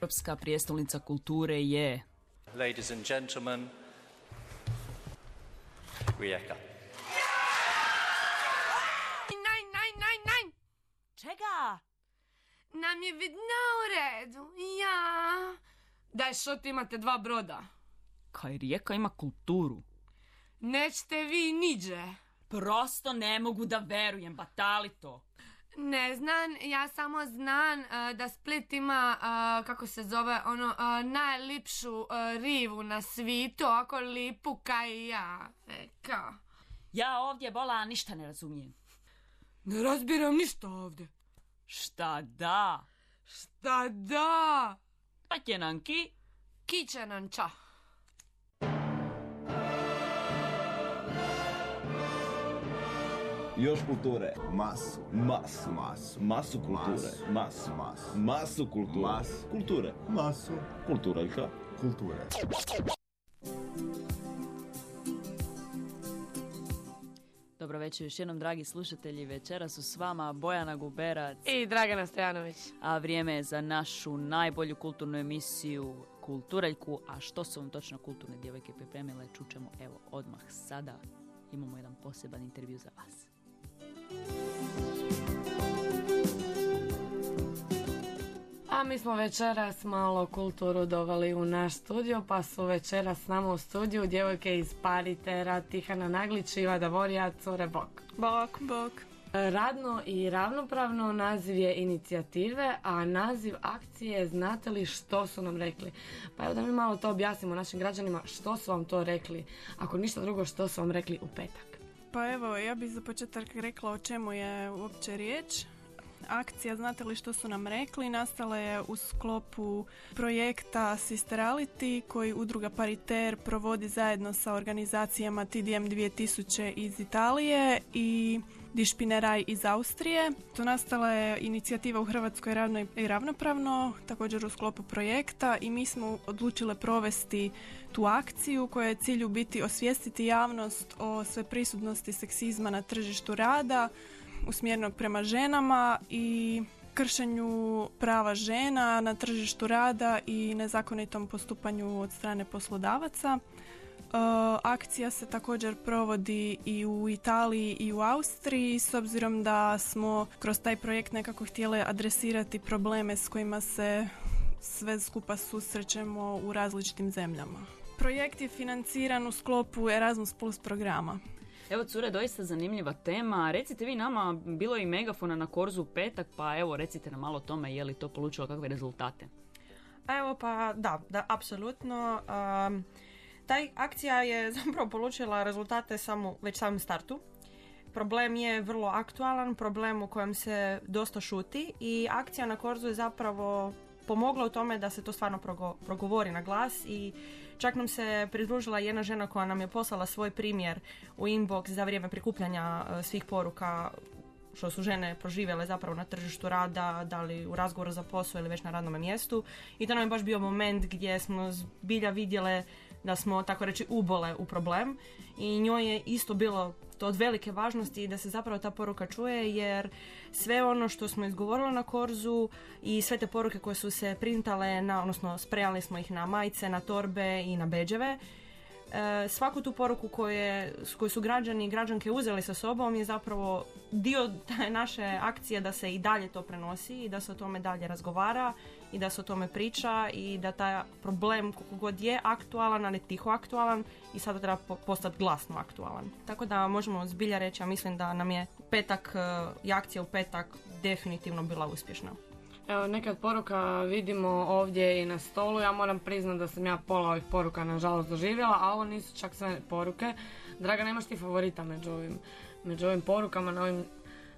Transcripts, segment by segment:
Europska prijestolnica kulture je... Ladies and gentlemen, Rijeka. Naj, naj, naj, naj! Čega? Nam je vidna u redu. Ja. Daj, što ti imate dva broda? Kaj Rijeka ima kulturu. Nećete vi niđe. Prosto ne mogu da verujem, batali to. Ne znam, ja samo znam eh, da Split ima, eh, kako se zove, ono, eh, najlipšu rivu na svitu, ako lipu kaj ja. Eka. Ja ovdje bola ništa ne razumijem. Ne razbiram ništa ovdje. Šta da? Šta da? Pa? Kiće nam ča. Još kulture. Masu. Masu. Masu. Masu kulture. Masu. Masu. Masu kulture. Masu. Kulture. Masu. Kultura i ka? Kulture. Dobro večer još jednom dragi slušatelji. Večera su s vama Bojana Guberac, I Dragana Stojanović. a vrijeme je za našu najbolju kulturnu emisiju Kulturaljku. A što su vam točno kulturne djevojke pripremile, čućemo evo odmah sada. Imamo jedan poseban intervju za vas. A mi smo večeras malo kulturu doveli u naš studio, pa su večeras s nama u studiju djevojke iz Paritera, Tihana Naglić i Ivada Vorija, Core Bok. Bok, bok. Radno i ravnopravno naziv je inicijative, a naziv akcije znate li što su nam rekli? Pa evo da mi malo to objasnimo našim građanima što su vam to rekli, ako ništa drugo što su vam rekli u petak. Pa evo, ja bih za početak rekla o čemu je uopće riječ. Akcija, znate li što su nam rekli, nastala je u sklopu projekta Sisterality koji udruga Pariter provodi zajedno sa organizacijama TDM 2000 iz Italije i Dišpineraj iz Austrije. To nastala je inicijativa u Hrvatskoj ravno i ravnopravno, također u sklopu projekta i mi smo odlučile provesti tu akciju koja je cilj u biti osvijestiti javnost o sve prisutnosti seksizma na tržištu rada, usmjerenog prema ženama i kršenju prava žena na tržištu rada i nezakonitom postupanju od strane poslodavaca. E, akcija se također provodi i u Italiji i u Austriji s obzirom da smo kroz taj projekt nekako htjeli adresirati probleme s kojima se sve skupa susrećemo u različitim zemljama. Projekt je financiran u sklopu Erasmus Plus programa. Evo cure, doista zanimljiva tema. Recite vi nama, bilo je i megafona na Korzu petak, pa evo recite nam malo o tome je li to polučilo kakve rezultate. A Evo pa da, da, apsolutno. Um, taj akcija je zapravo polučila rezultate samo već samom startu. Problem je vrlo aktualan, problem u kojem se dosta šuti i akcija na Korzu je zapravo pomogla u tome da se to stvarno progo- progovori na glas i čak nam se pridružila jedna žena koja nam je poslala svoj primjer u inbox za vrijeme prikupljanja e, svih poruka što su žene proživjele zapravo na tržištu rada, da li u razgovoru za posao ili već na radnom mjestu. I to nam je baš bio moment gdje smo zbilja vidjele da smo, tako reći, ubole u problem. I njoj je isto bilo to od velike važnosti da se zapravo ta poruka čuje jer sve ono što smo izgovorili na korzu i sve te poruke koje su se printale na, odnosno sprejali smo ih na majice, na torbe i na beđeve E, svaku tu poruku koje, koju su građani i građanke uzeli sa sobom je zapravo dio naše akcije da se i dalje to prenosi i da se o tome dalje razgovara i da se o tome priča i da taj problem koliko god je aktualan, ali tiho aktualan i sada treba po- postati glasno aktualan. Tako da možemo zbilja reći, ja mislim da nam je petak e, i akcija u petak definitivno bila uspješna. Evo, nekad poruka vidimo ovdje i na stolu. Ja moram priznati da sam ja pola ovih poruka nažalost doživjela, a ovo nisu čak sve poruke. Draga, nemaš ti favorita među ovim, među ovim porukama, na ovim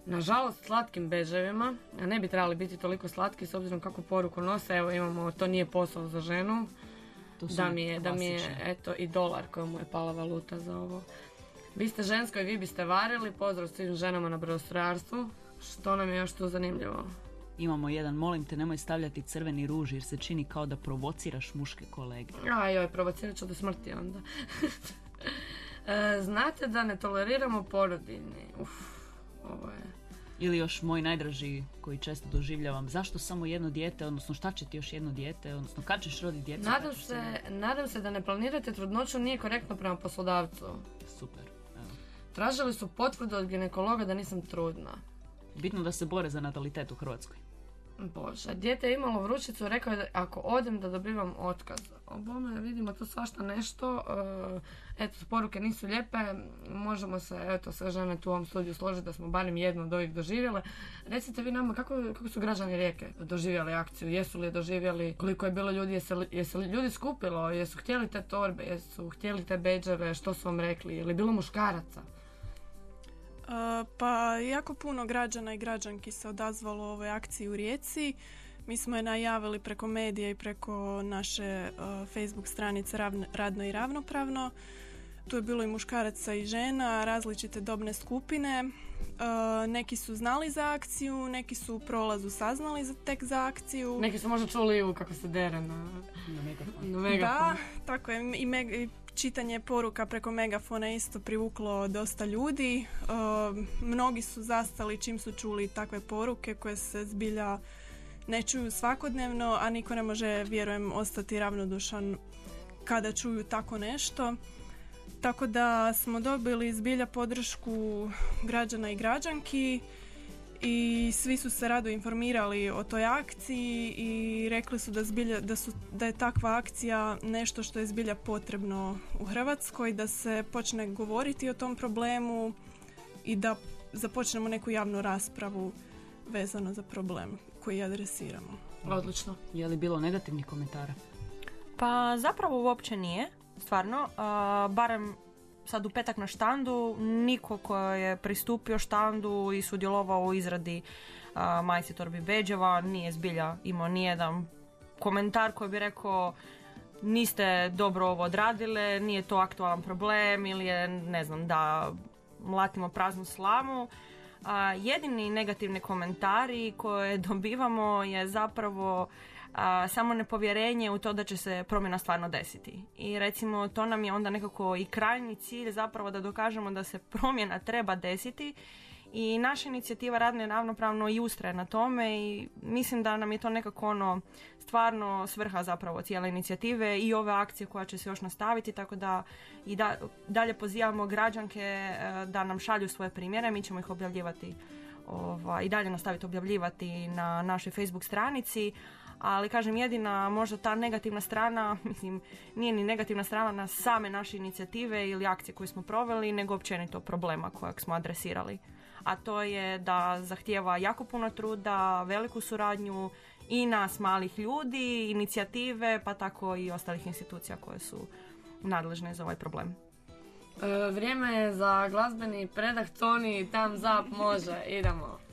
nažalost slatkim beževima, a ne bi trebali biti toliko slatki s obzirom kako poruku nose. Evo imamo, to nije posao za ženu. To su Da mi je, da mi je, eto, i dolar kojemu je pala valuta za ovo. Vi ste žensko i vi biste varili, pozdrav svim ženama na brodostrojarstvu. Što nam je još tu zanimljivo? Imamo jedan, molim te, nemoj stavljati crveni ruž jer se čini kao da provociraš muške kolege. A joj, provocirat ću do smrti onda. E, znate da ne toleriramo porodiljni. Uf, ovo je... Ili još moj najdraži koji često doživljavam, zašto samo jedno dijete, odnosno šta će ti još jedno dijete, odnosno kad ćeš roditi djecu? Nadam ćeš se, nadam se da ne planirate trudnoću nije korektno prema poslodavcu. Super. Evo. Tražili su potvrdu od ginekologa da nisam trudna. Bitno da se bore za natalitet u Hrvatskoj. Bože, dijete je imalo vrućicu, rekao je da ako odem da dobivam otkaz. O bome, vidimo tu svašta nešto. e, Eto, poruke nisu lijepe. Možemo se, eto, sve žene tu u ovom studiju složiti da smo barem jednu od ovih doživjele. Recite vi nama kako, kako su građani Rijeke doživjeli akciju? Jesu li je doživjeli? Koliko je bilo ljudi? Jesu jesu li ljudi skupilo? Jesu htjeli te torbe? Jesu htjeli te beđeve? Što su vam rekli? Je li bilo muškaraca? Uh, Pa jako puno građana i građanki se odazvalo ovoj akciji u Rijeci. Mi smo je najavili preko medija i preko naše uh, Facebook stranice Radno i ravnopravno. Tu je bilo i muškaraca i žena, različite dobne skupine. Uh, neki su znali za akciju, neki su u prolazu saznali za tek za akciju. Neki su možda čuli kako se dere na, Na megafon. Da, tako je. I, meg- i čitanje poruka preko megafona isto privuklo dosta ljudi. E, mnogi su zastali čim su čuli takve poruke koje se zbilja ne čuju svakodnevno, a niko ne može, vjerujem, ostati ravnodušan kada čuju tako nešto. Tako da smo dobili zbilja podršku građana i građanki i svi su se rado informirali o toj akciji i rekli su da, zbilja, da, su, da je takva akcija nešto što je zbilja potrebno u Hrvatskoj, da se počne govoriti o tom problemu i da započnemo neku javnu raspravu vezano za problem koji adresiramo. Odlično. Je li bilo negativnih komentara? Pa zapravo uopće nije, stvarno. A, barem sad u petak na štandu, niko ko je pristupio štandu i sudjelovao u izradi a, majice torbi beđeva nije zbilja imao nijedan komentar koji bi rekao niste dobro ovo odradile, nije to aktualan problem ili je, ne znam, da mlatimo praznu slamu. A, jedini negativni komentari koje dobivamo je zapravo a, samo nepovjerenje u to da će se promjena stvarno desiti. I recimo to nam je onda nekako i krajnji cilj zapravo da dokažemo da se promjena treba desiti i naša inicijativa Radno i ravnopravno i ustraje na tome i mislim da nam je to nekako ono stvarno svrha zapravo cijele inicijative i ove akcije koja će se još nastaviti tako da i da, dalje pozivamo građanke e, da nam šalju svoje primjere, mi ćemo ih objavljivati ovaj, i dalje nastaviti objavljivati na našoj Facebook stranici ali kažem jedina možda ta negativna strana, mislim nije ni negativna strana na same naše inicijative ili akcije koje smo proveli, nego općenito problema kojeg smo adresirali. A to je da zahtijeva jako puno truda, veliku suradnju i nas malih ljudi, inicijative, pa tako i ostalih institucija koje su nadležne za ovaj problem. E, vrijeme je za glazbeni predah Toni, tam zap, može, idemo.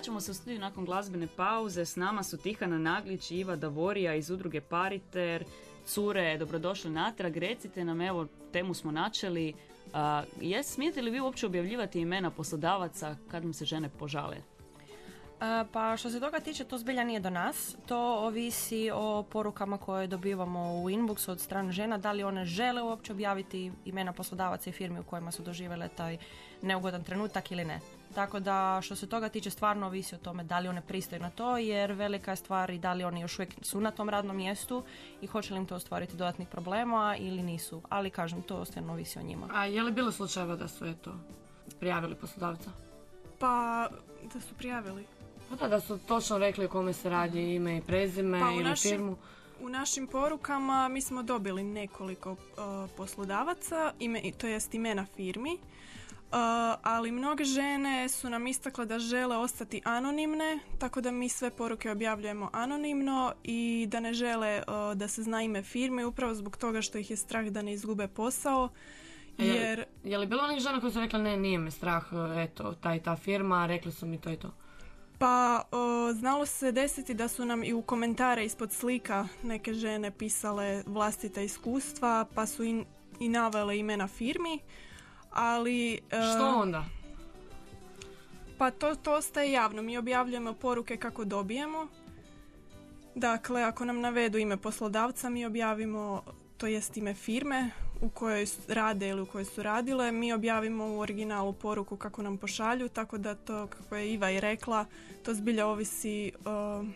Vraćamo se u studiju nakon glazbene pauze. S nama su Tihana Naglić i Iva Davorija iz udruge Pariter. Cure, dobrodošli natrag. Recite nam, evo, temu smo načeli. Jes, smijete li vi uopće objavljivati imena poslodavaca kad mu se žene požale? Pa što se toga tiče, to zbilja nije do nas. To ovisi o porukama koje dobivamo u inboxu od strane žena, da li one žele uopće objaviti imena poslodavaca i firmi u kojima su doživjele taj neugodan trenutak ili ne. Tako da što se toga tiče stvarno ovisi o tome da li one pristaju na to jer velika je stvar i da li oni još uvijek su na tom radnom mjestu i hoće li im to ostvariti dodatnih problema ili nisu. Ali kažem, to stvarno ovisi o njima. A je li bilo slučajeva da su eto prijavili poslodavca? Pa da su prijavili. Pa da, da su točno rekli o kome se radi ime i prezime Pa ili našim- firmu. U našim porukama mi smo dobili nekoliko uh, poslodavaca, ime, to jest imena firmi, Uh, ali mnoge žene su nam istakle da žele ostati anonimne, tako da mi sve poruke objavljujemo anonimno i da ne žele uh, da se zna ime firme upravo zbog toga što ih je strah da ne izgube posao. Je li- Jer Je li bilo onih žena koji su rekli ne, nije me strah, eto, ta i ta firma, rekli su mi to i to. Pa o, znalo se desiti da su nam i u komentare ispod slika neke žene pisale vlastita iskustva pa su i, i navele imena firmi. Ali... e, Što onda? Pa to, to ostaje javno. Mi objavljujemo poruke kako dobijemo. Dakle, ako nam navedu ime poslodavca, mi objavimo, to jest ime firme u kojoj rade ili u kojoj su radile. Mi objavimo u originalu poruku kako nam pošalju, tako da to, kako je Iva i rekla, to zbilja ovisi uh,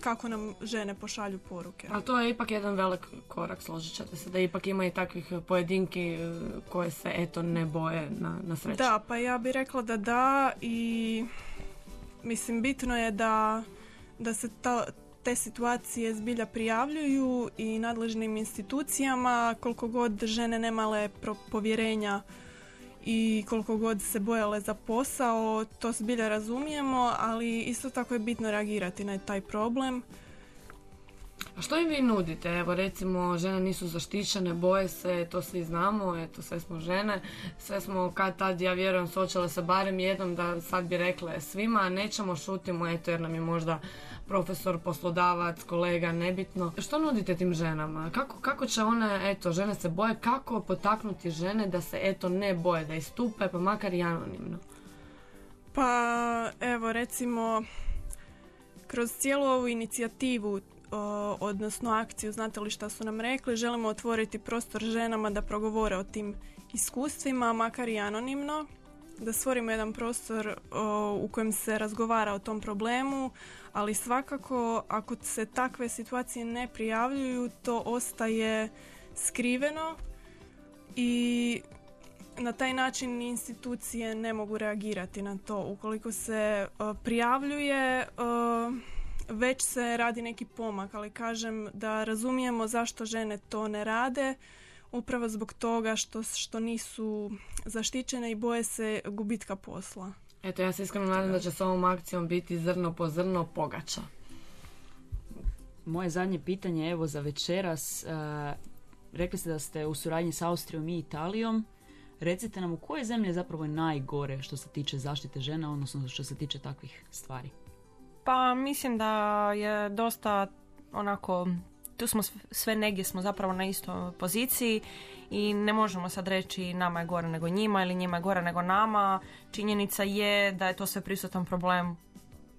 kako nam žene pošalju poruke. Ali to je ipak jedan velik korak, složit ćete se, da ipak ima i takvih pojedinki e, koje se eto ne boje na, na sreću. Da, pa ja bih rekla da da i mislim bitno je da, da se ta, te situacije zbilja prijavljuju i nadležnim institucijama koliko god žene nemale povjerenja i koliko god se bojale za posao, to zbilja razumijemo, ali isto tako je bitno reagirati na taj problem. A što im vi nudite? Evo recimo žene nisu zaštićene, boje se, to svi znamo, eto sve smo žene, sve smo kad tad ja vjerujem suočile se barem jednom da sad bi rekle svima, nećemo šutimo eto jer nam je možda profesor, poslodavac, kolega, nebitno. Što nudite tim ženama? Kako, kako će one, eto, žene se boje, kako potaknuti žene da se eto ne boje, da istupe, pa makar i anonimno? Pa evo recimo kroz cijelu ovu inicijativu o, odnosno akciju znate li šta su nam rekli želimo otvoriti prostor ženama da progovore o tim iskustvima makar i anonimno da stvorimo jedan prostor o, u kojem se razgovara o tom problemu ali svakako ako se takve situacije ne prijavljuju to ostaje skriveno i na taj način institucije ne mogu reagirati na to. Ukoliko se e, prijavljuje, e, već se radi neki pomak, ali kažem da razumijemo zašto žene to ne rade, upravo zbog toga što, što nisu zaštićene i boje se gubitka posla. Eto, ja se iskreno nadam da će s ovom akcijom biti zrno po zrno pogača. Moje zadnje pitanje, evo, za večeras. e, rekli ste da ste u suradnji s Austrijom i Italijom. Recite nam u koje zemlje je zapravo najgore što se tiče zaštite žena, odnosno što se tiče takvih stvari. Pa mislim da je dosta onako, tu smo sv- sve negdje smo zapravo na istoj poziciji i ne možemo sad reći nama je gore nego njima ili njima je gore nego nama. Činjenica je da je to sve prisutan problem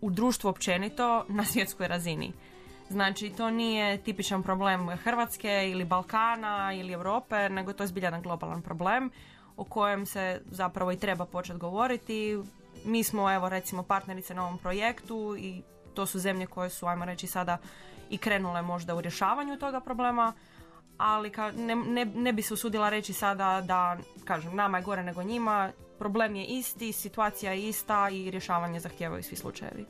u društvu općenito na svjetskoj razini. Znači, to nije tipičan problem Hrvatske ili Balkana ili Europe, nego to je zbilja jedan globalan problem o kojem se zapravo i treba početi govoriti. Mi smo, evo, recimo, partnerice na ovom projektu i to su zemlje koje su, ajmo reći, sada i krenule možda u rješavanju toga problema, ali ka, ne, ne, ne bi se usudila reći sada da, kažem, nama je gore nego njima, problem je isti, situacija je ista i rješavanje zahtijevaju svi slučajevi.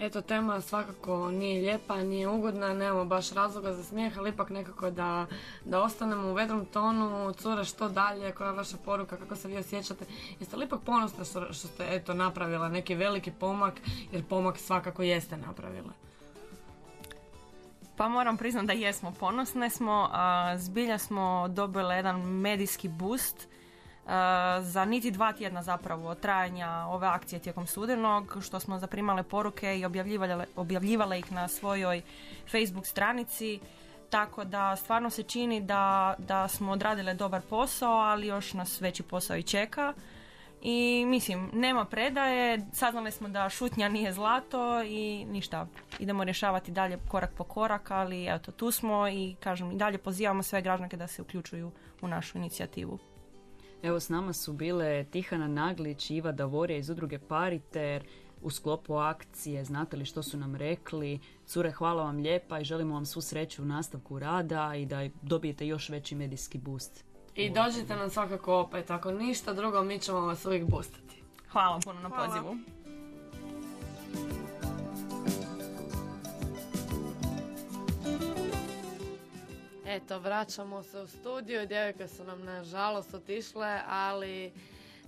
Eto, tema svakako nije lijepa, nije ugodna, nemamo baš razloga za smijeh, ali ipak nekako da, da ostanemo u vedrom tonu, cure što dalje, koja je vaša poruka, kako se vi osjećate. Jeste li ipak ponosni što, što ste eto, napravila neki veliki pomak, jer pomak svakako jeste napravila? Pa moram priznati da jesmo ponosne smo, a zbilja smo dobile jedan medijski boost za niti dva tjedna zapravo trajanja ove akcije tijekom studenog, što smo zaprimale poruke i objavljivale, objavljivale ih na svojoj Facebook stranici. Tako da stvarno se čini da, da smo odradile dobar posao, ali još nas veći posao i čeka. I mislim, nema predaje, saznali smo da šutnja nije zlato i ništa. Idemo rješavati dalje korak po korak, ali eto, tu smo i kažem, i dalje pozivamo sve građanke da se uključuju u našu inicijativu. Evo s nama su bile Tihana Naglić i Iva Davorija iz udruge Pariter u sklopu akcije. Znate li što su nam rekli? Cure, hvala vam lijepa i želimo vam svu sreću u nastavku rada i da dobijete još veći medijski boost. I dođite nam svakako opet, ako ništa drugo mi ćemo vas uvijek boostati. Hvala vam puno na Hvala. pozivu. Eto, vraćamo se u studiju, djevojke su nam nažalost otišle, ali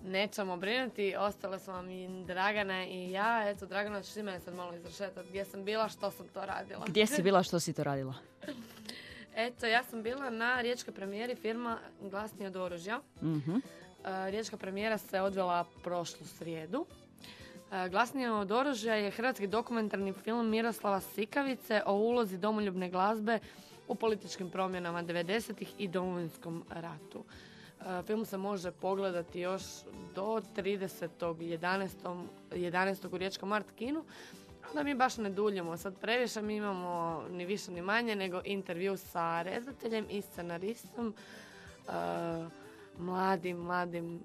nećemo brinuti, ostale su vam i Dragana i ja. Eto, Dragana, ćeš ti mene sad malo izrašetati gdje sam bila, što sam to radila. Gdje si bila, što si to radila? Eto, ja sam bila na riječkoj premijeri firma Glasnije od oružja. E, Riječka premijera se odvela prošlu srijedu. E, Glasnije od oružja je hrvatski dokumentarni film Miroslava Sikavice o ulozi domoljubne glazbe u političkim promjenama 90-ih i domovinskom ratu. E, Film se može pogledati još do 30.11. 11. u Riječkom Art Kinu. Da mi baš ne duljimo sad previše, mi imamo ni više ni manje nego intervju sa redateljem i scenaristom. e, mladim, mladim,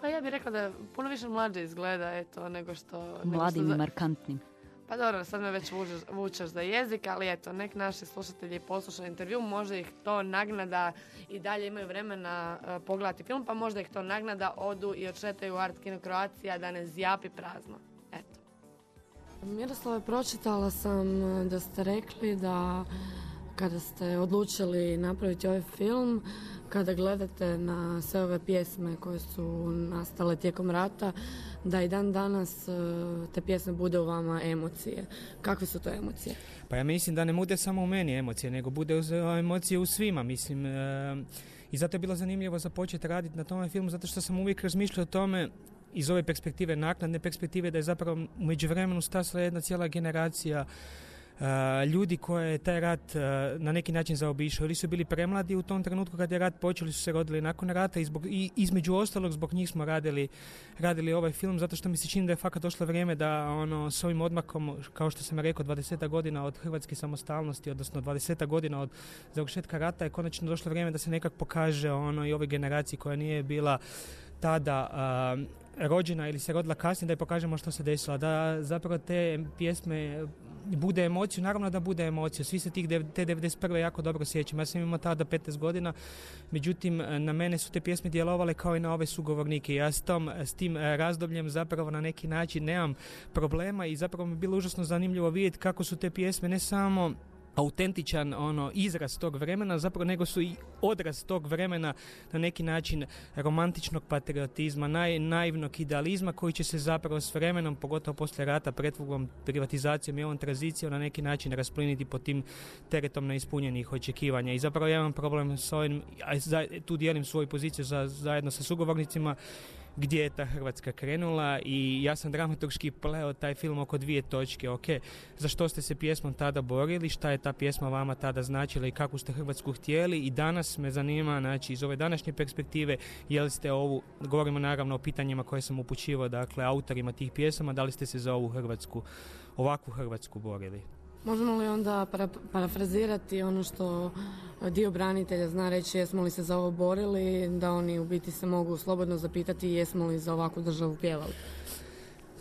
pa ja bih rekla da puno više mlađe izgleda eto, nego što... nego što Mladim i markantnim. pa dobro, sad me već vučeš, vučeš za jezik, ali eto, nek naši slušatelji poslušaju intervju, možda ih to nagnada i dalje imaju vremena e, pogledati film, pa možda ih to nagnada odu i odšetaju u Art Kino Kroacija da ne zjapi prazno. Miroslave, pročitala sam e, da ste rekli da kada ste odlučili napraviti ovaj film, kada gledate na sve ove pjesme koje su nastale tijekom rata, da i dan danas e, te pjesme bude u vama emocije. Kakve su to emocije? Pa ja mislim da ne bude samo u meni emocije, nego bude uz- emocije u svima, mislim. e, I zato je bilo zanimljivo započeti raditi na tome filmu, zato što sam uvijek razmišljao o tome iz ove perspektive, naknadne perspektive, da je zapravo u međuvremenu stasla jedna cijela generacija ljudi koje je taj rat na neki način zaobišao. Ili su bili premladi u tom trenutku kad je rat počeli su se rodili nakon rata i, zbog, i između ostalog zbog njih smo radili, radili ovaj film zato što mi se čini da je fakat došlo vrijeme da ono s ovim odmakom kao što sam rekao 20 godina od hrvatske samostalnosti odnosno 20 godina od završetka rata je konačno došlo vrijeme da se nekak pokaže ono i ovoj generaciji koja nije bila tada rođena ili se rodila kasnije da je pokažemo što se desilo da zapravo te pjesme bude emociju, naravno da bude emociju. Svi se tih te 91. jako dobro sjećam. Ja sam imao tada 15 godina, međutim na mene su te pjesme djelovale kao i na ove sugovornike. Ja s, tom, s tim razdobljem zapravo na neki način nemam problema i zapravo mi je bilo užasno zanimljivo vidjeti kako su te pjesme ne samo autentičan ono izraz tog vremena zapravo nego su i odraz tog vremena na neki način romantičnog patriotizma, naj, naivnog idealizma koji će se zapravo s vremenom, pogotovo poslije rata, pretvugom, privatizacijom i ovom tranzicijom na neki način raspliniti pod tim teretom neispunjenih očekivanja. I zapravo ja imam problem s ovim, a tu dijelim svoju poziciju za, zajedno sa sugovornicima, gdje je ta Hrvatska krenula i ja sam dramaturški pleo taj film oko dvije točke. Ok, za što ste se pjesmom tada borili, šta je ta pjesma vama tada značila i kakvu ste Hrvatsku htjeli i danas me zanima, znači iz ove današnje perspektive, je li ste ovu, govorimo naravno o pitanjima koje sam upućivao, dakle autorima tih pjesama, da li ste se za ovu Hrvatsku, ovakvu Hrvatsku borili? Možemo li onda para, parafrazirati ono što dio branitelja zna reći jesmo li se za ovo borili, da oni u biti se mogu slobodno zapitati jesmo li za ovakvu državu pjevali?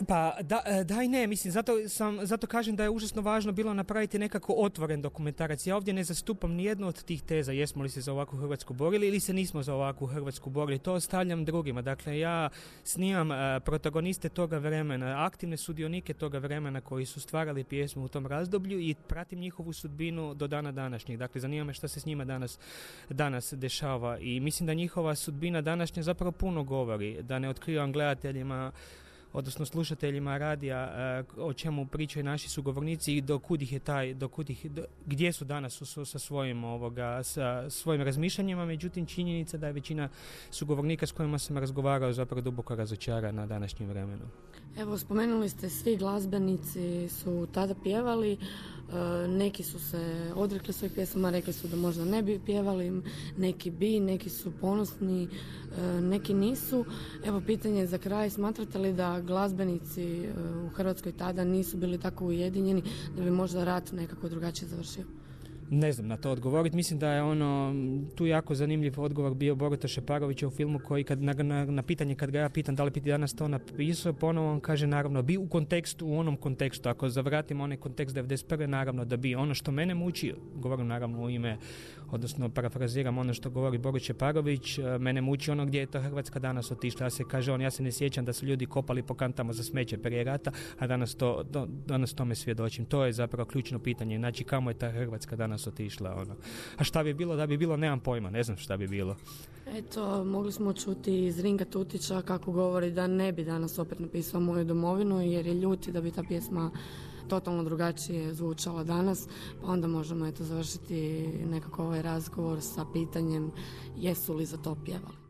Pa da, e, da i ne, mislim, zato, sam, zato kažem da je užasno važno bilo napraviti nekako otvoren dokumentarac. Ja ovdje ne zastupam ni jednu od tih teza, jesmo li se za ovakvu Hrvatsku borili ili se nismo za ovakvu Hrvatsku borili. To ostavljam drugima. Dakle, ja snimam e, protagoniste toga vremena, aktivne sudionike toga vremena koji su stvarali pjesmu u tom razdoblju i pratim njihovu sudbinu do dana današnjeg. Dakle, zanima me što se s njima danas, danas dešava i mislim da njihova sudbina današnja zapravo puno govori, da ne otkrivam gledateljima odnosno slušateljima radija e, o čemu pričaju naši sugovornici i do kud ih je taj, do kud ih, do- gdje su danas su, sa svojim ovoga, sa svojim razmišljanjima, međutim činjenica da je većina sugovornika s kojima sam razgovarao zapravo duboko razočarana na današnjem vremenu. Evo, spomenuli ste, svi glazbenici su tada pjevali, e, neki su se odrekli svojih pjesama, rekli su da možda ne bi pjevali, neki bi, neki su ponosni, e, neki nisu. Evo, pitanje za kraj, smatrate li da glazbenici e, u Hrvatskoj tada nisu bili tako ujedinjeni da bi možda rat nekako drugačije završio? Ne znam na to odgovoriti. Mislim da je ono tu jako zanimljiv odgovor bio Boruta Šeparovića u filmu koji kad na, na, na pitanje kad ga ja pitam da li bi ti danas to napisao, ponovo on kaže naravno bi u kontekstu, u onom kontekstu. Ako zavratimo onaj kontekst 91. naravno da bi. Ono što mene muči, govorim naravno u ime, odnosno parafraziram ono što govori Borut Šeparović, e, mene muči ono gdje je ta Hrvatska danas otišla. Ja se kaže on, ja se ne sjećam da su ljudi kopali po kantama za smeće prije rata, a danas, to, danas tome svjedočim. To je zapravo ključno pitanje. Znači, kamo je ta Hrvatska danas otišla? Ono. A šta bi bilo da bi bilo, nemam pojma, ne znam šta bi bilo. Eto, mogli smo čuti iz Ringa Tutića kako govori da ne bi danas opet napisao moju domovinu jer je ljuti da bi ta pjesma totalno drugačije zvučala danas, pa onda možemo eto završiti nekako ovaj razgovor sa pitanjem jesu li za to pjevali.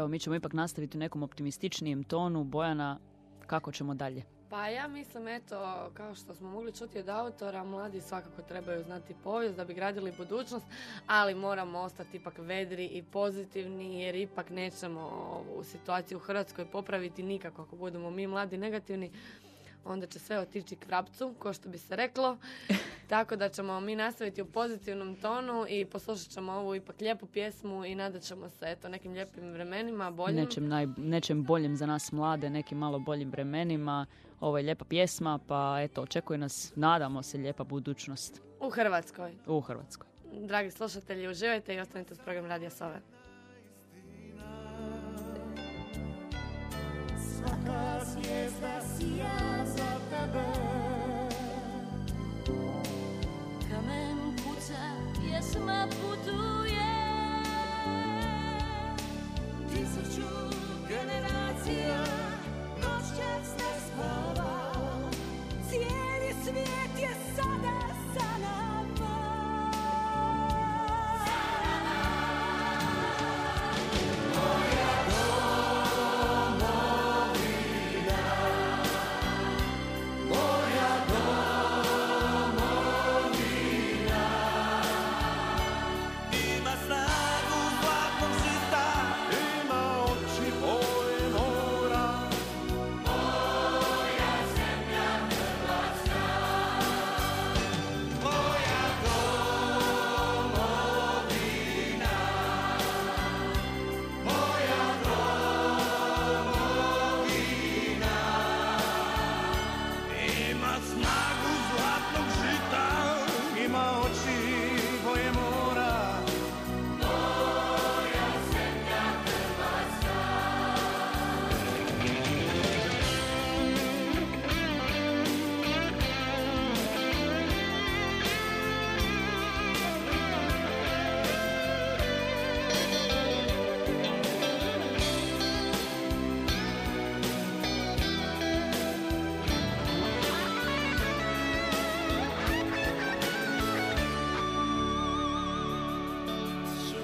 Evo, mi ćemo ipak nastaviti u nekom optimističnijem tonu. Bojana, kako ćemo dalje? Pa ja mislim, eto, kao što smo mogli čuti od autora, mladi svakako trebaju znati povijest da bi gradili budućnost, ali moramo ostati ipak vedri i pozitivni, jer ipak nećemo ovu situaciju u Hrvatskoj popraviti nikako ako budemo mi mladi negativni. Onda će sve otići k vrapcu, ko što bi se reklo. Tako da ćemo mi nastaviti u pozitivnom tonu i poslušat ćemo ovu ipak lijepu pjesmu i nadat ćemo se eto nekim lijepim vremenima, boljim. Nečem, naj, nečem boljem za nas mlade, nekim malo boljim vremenima. Ovo je lijepa pjesma, pa eto, očekuje nas, nadamo se, lijepa budućnost U Hrvatskoj. u Hrvatskoj. Dragi slušatelji, uživajte i ostanite uz program Radija Sove. Svaka zvijezda sija tebe. Kamen kuca, pjesma putuje. Tisuću generacija noćas ne spava. Cijeli svijet je sada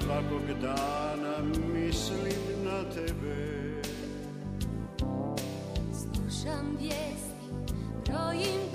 Svakog dana mislim na tebe. Slušam vijesti, brojim